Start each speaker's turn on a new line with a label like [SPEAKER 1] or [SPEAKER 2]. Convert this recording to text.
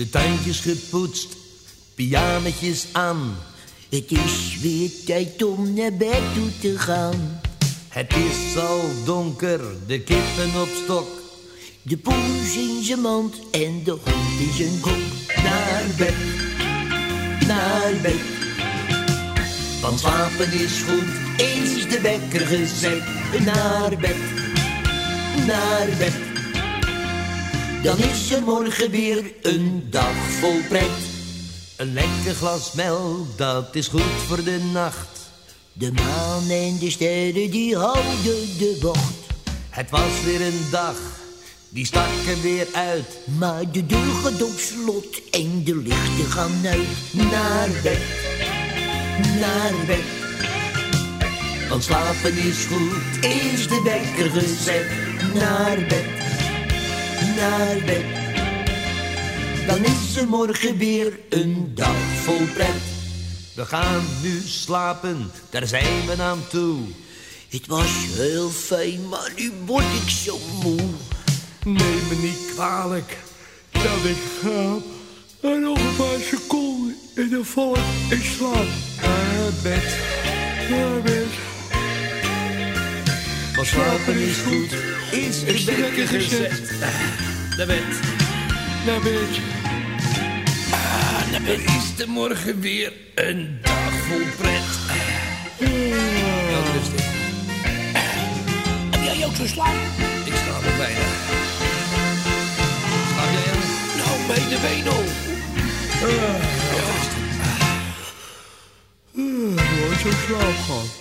[SPEAKER 1] De tuintjes gepoetst, pianetjes aan.
[SPEAKER 2] Het is weer tijd om naar bed toe te gaan.
[SPEAKER 1] Het is al donker, de kippen op stok.
[SPEAKER 2] De poes in zijn mand en de hond in zijn kop.
[SPEAKER 1] Naar bed, naar bed. Want slapen is goed, eens de wekker gezet. Naar bed, naar bed. Dan is er morgen weer een dag vol pret. Een lekker glas melk, dat is goed voor de nacht.
[SPEAKER 2] De maan en de sterren die houden de wacht.
[SPEAKER 1] Het was weer een dag, die stak er weer uit.
[SPEAKER 2] Maar de deur gaat op slot en de lichten gaan uit.
[SPEAKER 1] Naar bed, naar bed. Want slapen is goed, is de wekker gezet. Naar bed, naar bed. Dan is er morgen weer een dag vol pret. We gaan nu slapen, daar zijn we aan toe.
[SPEAKER 2] Het was heel fijn, maar nu word ik zo moe.
[SPEAKER 1] Neem me niet kwalijk dat ik ga. En nog een paar seconden en dan val ik in slaap. Naar bed, naar bed. Want slapen is goed, is er wekker gezet. Naar bed, naar bed. Ah, naar bed is er morgen weer een dag vol pret. Heel rustig.
[SPEAKER 2] Heb jij ook zo slaap?
[SPEAKER 1] Ik slaap er bijna. Slaap jij aan?
[SPEAKER 2] Nou, bij de benen.
[SPEAKER 1] Nooit zo slaap gehad.